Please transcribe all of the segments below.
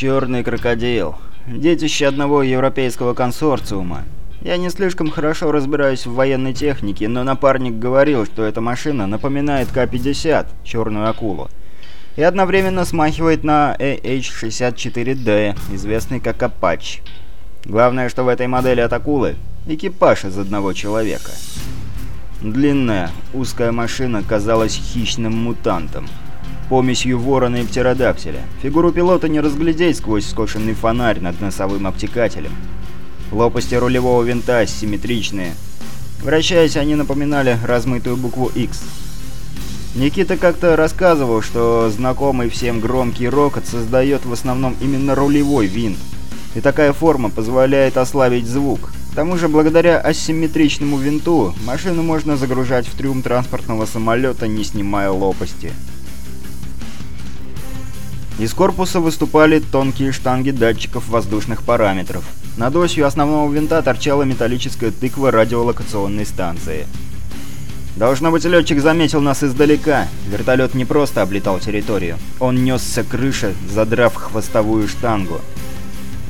Черный крокодил. Детище одного европейского консорциума. Я не слишком хорошо разбираюсь в военной технике, но напарник говорил, что эта машина напоминает К-50, черную акулу, и одновременно смахивает на AH-64D, известный как Апач. Главное, что в этой модели от акулы экипаж из одного человека. Длинная, узкая машина казалась хищным мутантом. Помесью ворона и птеродактиля. Фигуру пилота не разглядеть сквозь скошенный фонарь над носовым обтекателем. Лопасти рулевого винта симметричные. Вращаясь, они напоминали размытую букву X. Никита как-то рассказывал, что знакомый всем громкий рокот создает в основном именно рулевой винт. И такая форма позволяет ослабить звук. К тому же, благодаря асимметричному винту, машину можно загружать в трюм транспортного самолета, не снимая лопасти. Из корпуса выступали тонкие штанги датчиков воздушных параметров. Над осью основного винта торчала металлическая тыква радиолокационной станции. Должно быть, летчик заметил нас издалека. Вертолет не просто облетал территорию. Он несся крыше, задрав хвостовую штангу.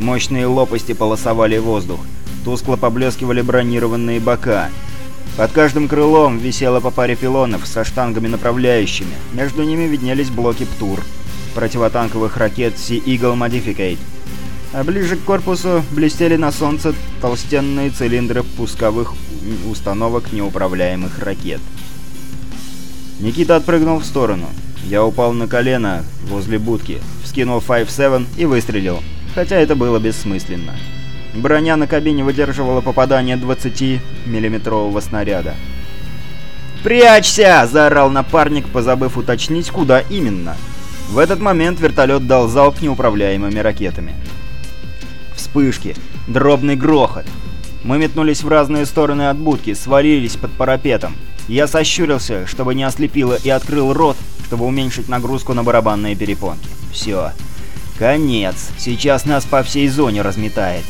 Мощные лопасти полосовали воздух. Тускло поблескивали бронированные бока. Под каждым крылом висело по паре пилонов со штангами направляющими. Между ними виднелись блоки ПТУР, противотанковых ракет Sea Eagle Modificate. А ближе к корпусу блестели на солнце толстенные цилиндры пусковых установок неуправляемых ракет. Никита отпрыгнул в сторону. Я упал на колено возле будки, вскинул 5-7 и выстрелил, хотя это было бессмысленно. Броня на кабине выдерживала попадание 20-миллиметрового снаряда. «Прячься!» – заорал напарник, позабыв уточнить, куда именно. В этот момент вертолет дал залп неуправляемыми ракетами. Вспышки, дробный грохот. Мы метнулись в разные стороны от будки, свалились под парапетом. Я сощурился, чтобы не ослепило, и открыл рот, чтобы уменьшить нагрузку на барабанные перепонки. Все. Конец. Сейчас нас по всей зоне разметает.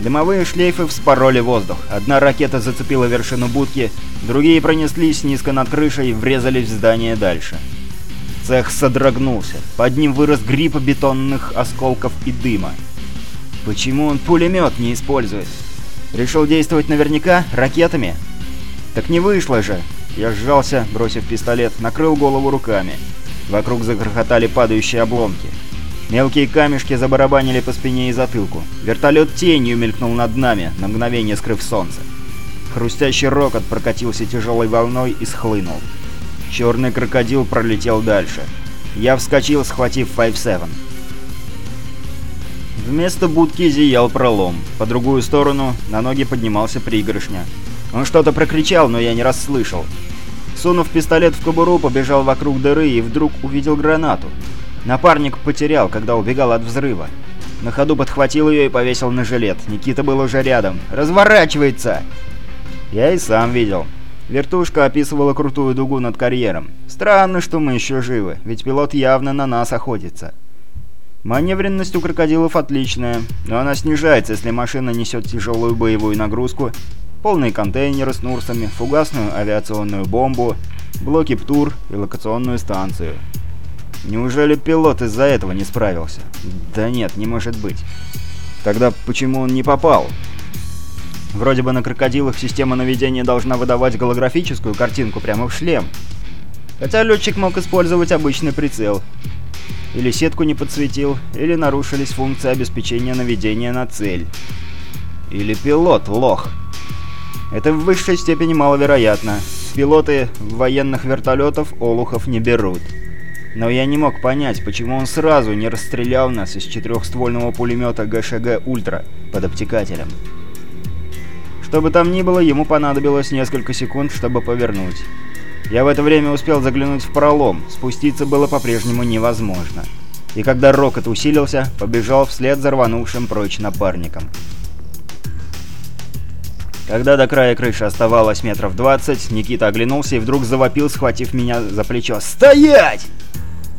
Дымовые шлейфы вспороли воздух. Одна ракета зацепила вершину будки, другие пронеслись низко над крышей и врезались в здание дальше. Цех содрогнулся. Под ним вырос гриб бетонных осколков и дыма. Почему он пулемет не использует? Решил действовать наверняка ракетами? Так не вышло же. Я сжался, бросив пистолет, накрыл голову руками. Вокруг загрохотали падающие обломки. Мелкие камешки забарабанили по спине и затылку. Вертолет тенью мелькнул над нами, на мгновение скрыв солнце. Хрустящий рокот прокатился тяжелой волной и схлынул. Черный крокодил пролетел дальше. Я вскочил, схватив 5-7. Вместо будки зиял пролом. По другую сторону на ноги поднимался пригоршня. Он что-то прокричал, но я не расслышал. Сунув пистолет в кобуру, побежал вокруг дыры и вдруг увидел гранату. Напарник потерял, когда убегал от взрыва. На ходу подхватил ее и повесил на жилет. Никита был уже рядом. «Разворачивается!» Я и сам видел. Вертушка описывала крутую дугу над карьером. Странно, что мы еще живы, ведь пилот явно на нас охотится. Маневренность у крокодилов отличная, но она снижается, если машина несет тяжелую боевую нагрузку, полные контейнеры с нурсами, фугасную авиационную бомбу, блоки ПТУР и локационную станцию. Неужели пилот из-за этого не справился? Да нет, не может быть. Тогда почему он не попал? Вроде бы на крокодилах система наведения должна выдавать голографическую картинку прямо в шлем. Хотя летчик мог использовать обычный прицел. Или сетку не подсветил, или нарушились функции обеспечения наведения на цель. Или пилот лох. Это в высшей степени маловероятно. Пилоты военных вертолетов олухов не берут. Но я не мог понять, почему он сразу не расстрелял нас из четырехствольного пулемета ГШГ «Ультра» под обтекателем. Что бы там ни было, ему понадобилось несколько секунд, чтобы повернуть. Я в это время успел заглянуть в пролом, спуститься было по-прежнему невозможно. И когда рокот усилился, побежал вслед за рванувшим прочь напарником. Когда до края крыши оставалось метров двадцать, Никита оглянулся и вдруг завопил, схватив меня за плечо. «Стоять!»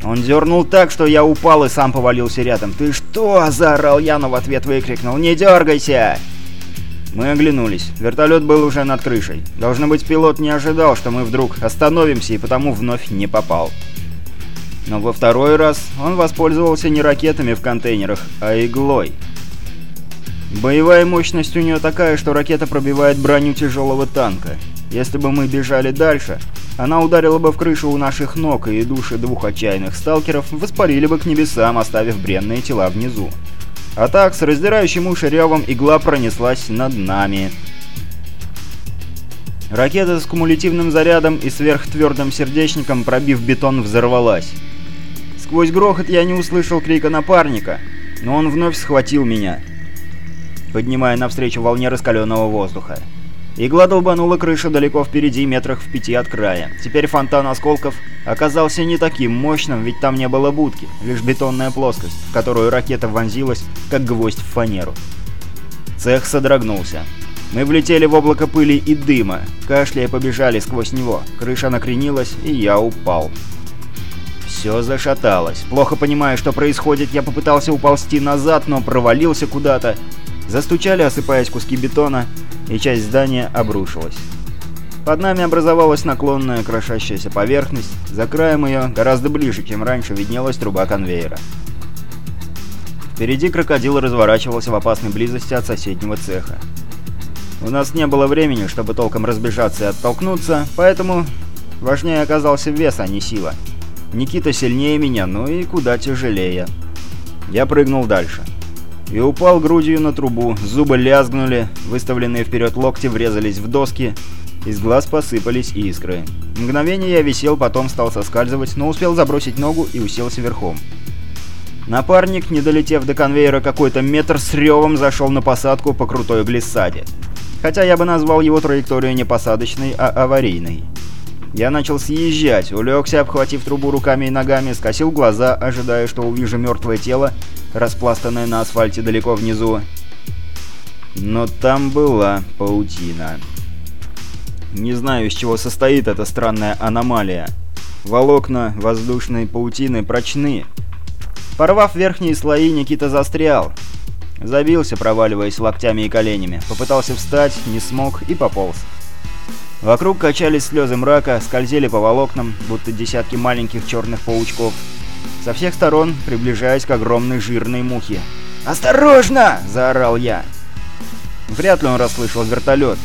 Он дернул так, что я упал и сам повалился рядом. «Ты что?» – заорал я, но в ответ выкрикнул. «Не дергайся!» Мы оглянулись. Вертолет был уже над крышей. Должно быть, пилот не ожидал, что мы вдруг остановимся и потому вновь не попал. Но во второй раз он воспользовался не ракетами в контейнерах, а иглой. Боевая мощность у нее такая, что ракета пробивает броню тяжелого танка. Если бы мы бежали дальше, она ударила бы в крышу у наших ног, и души двух отчаянных сталкеров воспарили бы к небесам, оставив бренные тела внизу. А так, с раздирающим уши ревом игла пронеслась над нами. Ракета с кумулятивным зарядом и сверхтвердым сердечником, пробив бетон, взорвалась. Сквозь грохот я не услышал крика напарника, но он вновь схватил меня, поднимая навстречу волне раскаленного воздуха. Игла долбанула крышу далеко впереди, метрах в пяти от края. Теперь фонтан осколков оказался не таким мощным, ведь там не было будки, лишь бетонная плоскость, в которую ракета вонзилась, как гвоздь в фанеру. Цех содрогнулся. Мы влетели в облако пыли и дыма, кашляя побежали сквозь него. Крыша накренилась, и я упал. Все зашаталось. Плохо понимая, что происходит, я попытался уползти назад, но провалился куда-то. Застучали, осыпаясь куски бетона, и часть здания обрушилась. Под нами образовалась наклонная крошащаяся поверхность, за краем ее, гораздо ближе, чем раньше, виднелась труба конвейера. Впереди крокодил разворачивался в опасной близости от соседнего цеха. У нас не было времени, чтобы толком разбежаться и оттолкнуться, поэтому важнее оказался вес, а не сила. Никита сильнее меня, но и куда тяжелее. Я прыгнул дальше и упал грудью на трубу, зубы лязгнули, выставленные вперед локти врезались в доски, из глаз посыпались искры. Мгновение я висел, потом стал соскальзывать, но успел забросить ногу и уселся верхом. Напарник, не долетев до конвейера какой-то метр, с ревом зашел на посадку по крутой глиссаде. Хотя я бы назвал его траекторию не посадочной, а аварийной. Я начал съезжать, улегся, обхватив трубу руками и ногами, скосил глаза, ожидая, что увижу мертвое тело, распластанное на асфальте далеко внизу. Но там была паутина. Не знаю, из чего состоит эта странная аномалия. Волокна воздушной паутины прочны. Порвав верхние слои, Никита застрял. Забился, проваливаясь локтями и коленями. Попытался встать, не смог и пополз. Вокруг качались слезы мрака, скользили по волокнам, будто десятки маленьких черных паучков. Со всех сторон, приближаясь к огромной жирной мухе. «Осторожно!» – заорал я. Вряд ли он расслышал вертолет.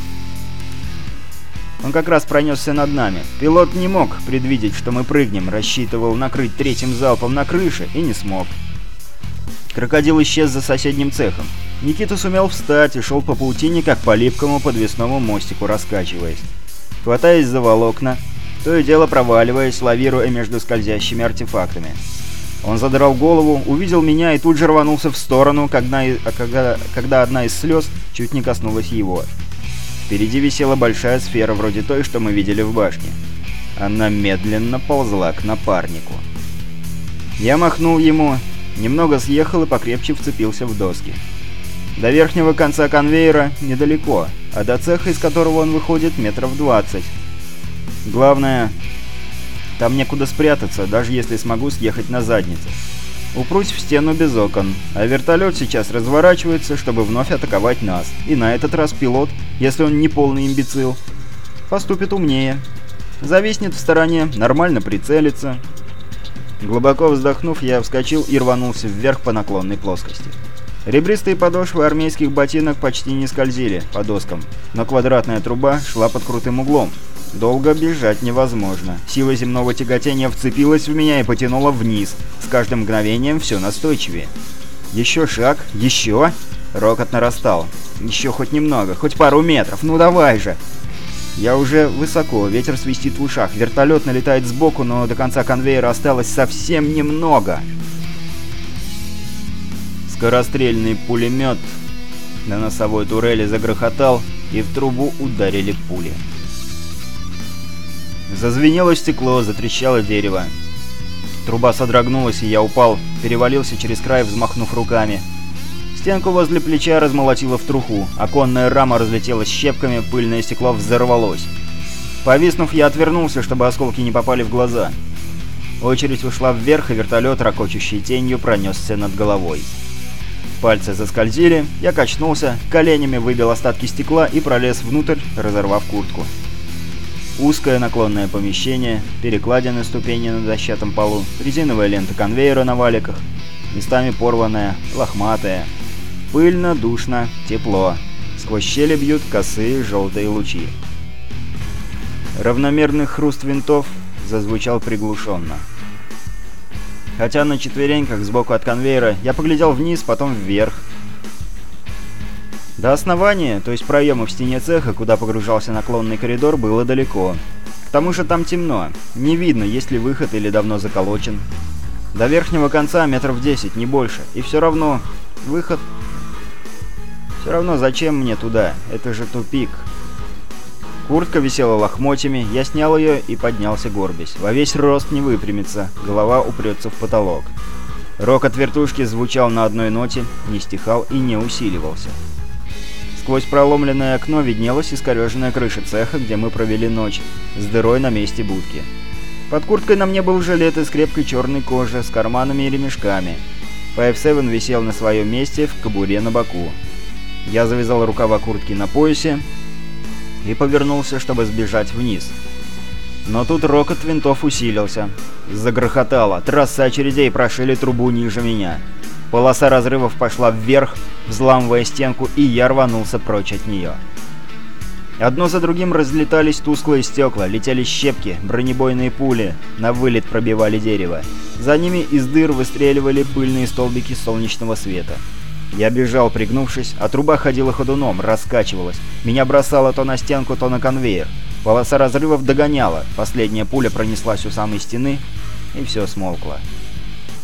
Он как раз пронесся над нами. Пилот не мог предвидеть, что мы прыгнем, рассчитывал накрыть третьим залпом на крыше и не смог. Крокодил исчез за соседним цехом. Никита сумел встать и шел по паутине, как по липкому подвесному мостику, раскачиваясь хватаясь за волокна, то и дело проваливаясь, лавируя между скользящими артефактами. Он задрал голову, увидел меня и тут же рванулся в сторону, когда, когда, когда одна из слез чуть не коснулась его. Впереди висела большая сфера, вроде той, что мы видели в башне. Она медленно ползла к напарнику. Я махнул ему, немного съехал и покрепче вцепился в доски. До верхнего конца конвейера недалеко, а до цеха, из которого он выходит, метров 20. Главное, там некуда спрятаться, даже если смогу съехать на задницу. Упрусь в стену без окон, а вертолет сейчас разворачивается, чтобы вновь атаковать нас. И на этот раз пилот, если он не полный имбецил, поступит умнее. Зависнет в стороне, нормально прицелится. Глубоко вздохнув, я вскочил и рванулся вверх по наклонной плоскости. Ребристые подошвы армейских ботинок почти не скользили по доскам, но квадратная труба шла под крутым углом. Долго бежать невозможно. Сила земного тяготения вцепилась в меня и потянула вниз, с каждым мгновением все настойчивее. Еще шаг, еще... Рокот нарастал. Еще хоть немного, хоть пару метров, ну давай же! Я уже высоко, ветер свистит в ушах, вертолет налетает сбоку, но до конца конвейера осталось совсем немного. Скорострельный пулемет на носовой турели загрохотал, и в трубу ударили пули. Зазвенело стекло, затрещало дерево. Труба содрогнулась, и я упал, перевалился через край, взмахнув руками. Стенку возле плеча размолотило в труху, оконная рама разлетелась щепками, пыльное стекло взорвалось. Повиснув, я отвернулся, чтобы осколки не попали в глаза. Очередь ушла вверх, и вертолет, ракочущей тенью, пронесся над головой. Пальцы заскользили, я качнулся, коленями выбил остатки стекла и пролез внутрь, разорвав куртку. Узкое наклонное помещение, перекладины ступени на дощатом полу, резиновая лента конвейера на валиках, местами порванная, лохматая. Пыльно, душно, тепло. Сквозь щели бьют косые желтые лучи. Равномерный хруст винтов зазвучал приглушенно. Хотя на четвереньках сбоку от конвейера я поглядел вниз, потом вверх. До основания, то есть проема в стене цеха, куда погружался наклонный коридор, было далеко. К тому же там темно, не видно, есть ли выход или давно заколочен. До верхнего конца метров 10, не больше, и все равно выход... Все равно зачем мне туда, это же тупик. Куртка висела лохмотьями, я снял ее и поднялся горбясь. Во весь рост не выпрямится, голова упрется в потолок. Рок от вертушки звучал на одной ноте, не стихал и не усиливался. Сквозь проломленное окно виднелась искореженная крыша цеха, где мы провели ночь, с дырой на месте будки. Под курткой на мне был жилет из крепкой черной кожи с карманами и ремешками. PF-7 висел на своем месте в кобуре на боку. Я завязал рукава куртки на поясе, и повернулся, чтобы сбежать вниз. Но тут рокот винтов усилился. Загрохотало. Трасса очередей прошили трубу ниже меня. Полоса разрывов пошла вверх, взламывая стенку, и я рванулся прочь от нее. Одно за другим разлетались тусклые стекла, летели щепки, бронебойные пули, на вылет пробивали дерево. За ними из дыр выстреливали пыльные столбики солнечного света. Я бежал, пригнувшись, а труба ходила ходуном, раскачивалась. Меня бросало то на стенку, то на конвейер. Полоса разрывов догоняла. Последняя пуля пронеслась у самой стены, и все смолкло.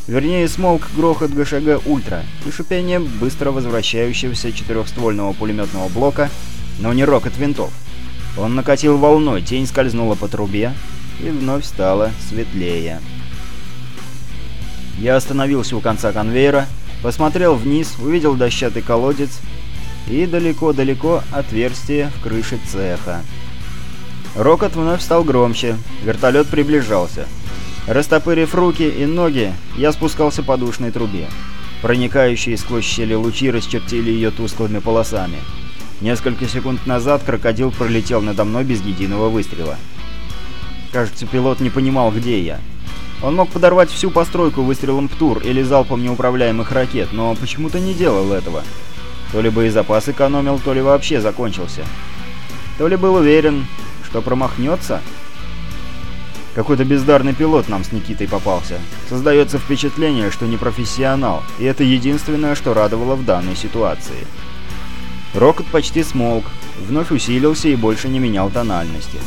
Вернее, смолк грохот ГШГ «Ультра» и шипение быстро возвращающегося четырехствольного пулеметного блока, но не рокот винтов. Он накатил волной, тень скользнула по трубе, и вновь стало светлее. Я остановился у конца конвейера, Посмотрел вниз, увидел дощатый колодец и далеко-далеко отверстие в крыше цеха. Рокот вновь стал громче, вертолет приближался. Растопырив руки и ноги, я спускался по душной трубе. Проникающие сквозь щели лучи расчертили ее тусклыми полосами. Несколько секунд назад крокодил пролетел надо мной без единого выстрела. Кажется, пилот не понимал, где я. Он мог подорвать всю постройку выстрелом ПТУР или залпом неуправляемых ракет, но почему-то не делал этого. То ли боезапас экономил, то ли вообще закончился. То ли был уверен, что промахнется. Какой-то бездарный пилот нам с Никитой попался. Создается впечатление, что не профессионал, и это единственное, что радовало в данной ситуации. Рокот почти смолк, вновь усилился и больше не менял тональности.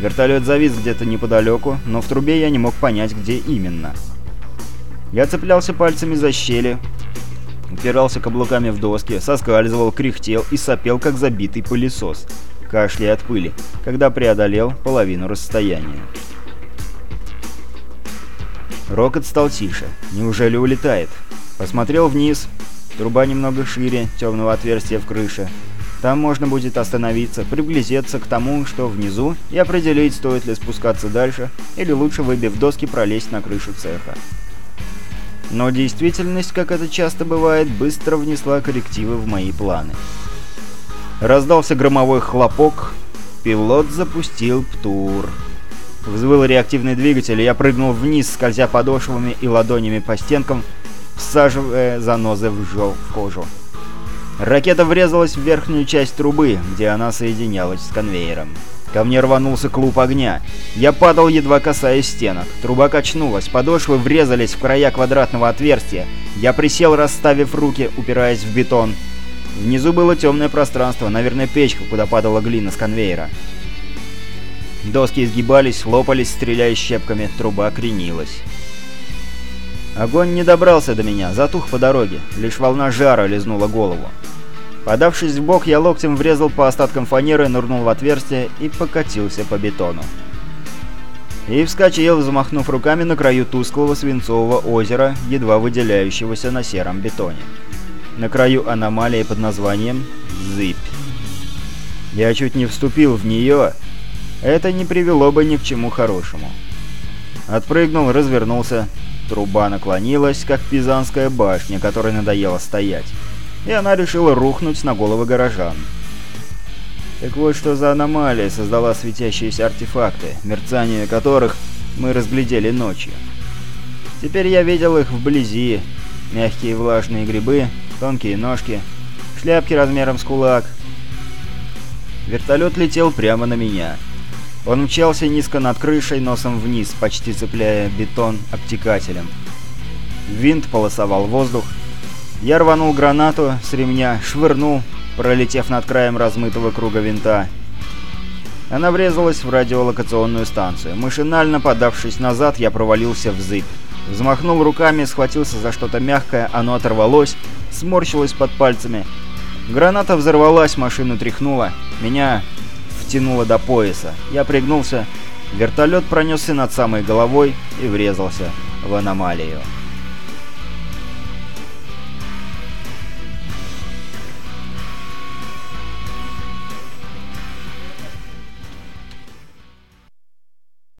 Вертолет завис где-то неподалеку, но в трубе я не мог понять, где именно. Я цеплялся пальцами за щели, упирался каблуками в доски, соскальзывал, кряхтел и сопел, как забитый пылесос, кашляя от пыли, когда преодолел половину расстояния. Рокот стал тише. Неужели улетает? Посмотрел вниз. Труба немного шире темного отверстия в крыше. Там можно будет остановиться, приблизиться к тому, что внизу, и определить, стоит ли спускаться дальше, или лучше, выбив доски, пролезть на крышу цеха. Но действительность, как это часто бывает, быстро внесла коррективы в мои планы. Раздался громовой хлопок, пилот запустил ПТУР. Взвыл реактивный двигатель, и я прыгнул вниз, скользя подошвами и ладонями по стенкам, всаживая занозы в, кожу. Ракета врезалась в верхнюю часть трубы, где она соединялась с конвейером. Ко мне рванулся клуб огня. Я падал, едва касаясь стенок. Труба качнулась, подошвы врезались в края квадратного отверстия. Я присел, расставив руки, упираясь в бетон. Внизу было темное пространство, наверное, печка, куда падала глина с конвейера. Доски изгибались, лопались, стреляя щепками, труба кренилась. Огонь не добрался до меня, затух по дороге, лишь волна жара лизнула голову. Подавшись в бок, я локтем врезал по остаткам фанеры, нырнул в отверстие и покатился по бетону. И вскочил, замахнув руками на краю тусклого свинцового озера, едва выделяющегося на сером бетоне. На краю аномалии под названием «Зыбь». Я чуть не вступил в нее, это не привело бы ни к чему хорошему. Отпрыгнул, развернулся, Труба наклонилась, как пизанская башня, которой надоело стоять, и она решила рухнуть на головы горожан. Так вот, что за аномалия создала светящиеся артефакты, мерцание которых мы разглядели ночью. Теперь я видел их вблизи. Мягкие влажные грибы, тонкие ножки, шляпки размером с кулак. Вертолет летел прямо на меня. Он мчался низко над крышей, носом вниз, почти цепляя бетон обтекателем. Винт полосовал воздух. Я рванул гранату с ремня, швырнул, пролетев над краем размытого круга винта. Она врезалась в радиолокационную станцию. Машинально подавшись назад, я провалился в зыбь. Взмахнул руками, схватился за что-то мягкое, оно оторвалось, сморщилось под пальцами. Граната взорвалась, машину тряхнула. Меня втянуло до пояса. Я пригнулся. Вертолет пронесся над самой головой и врезался в аномалию.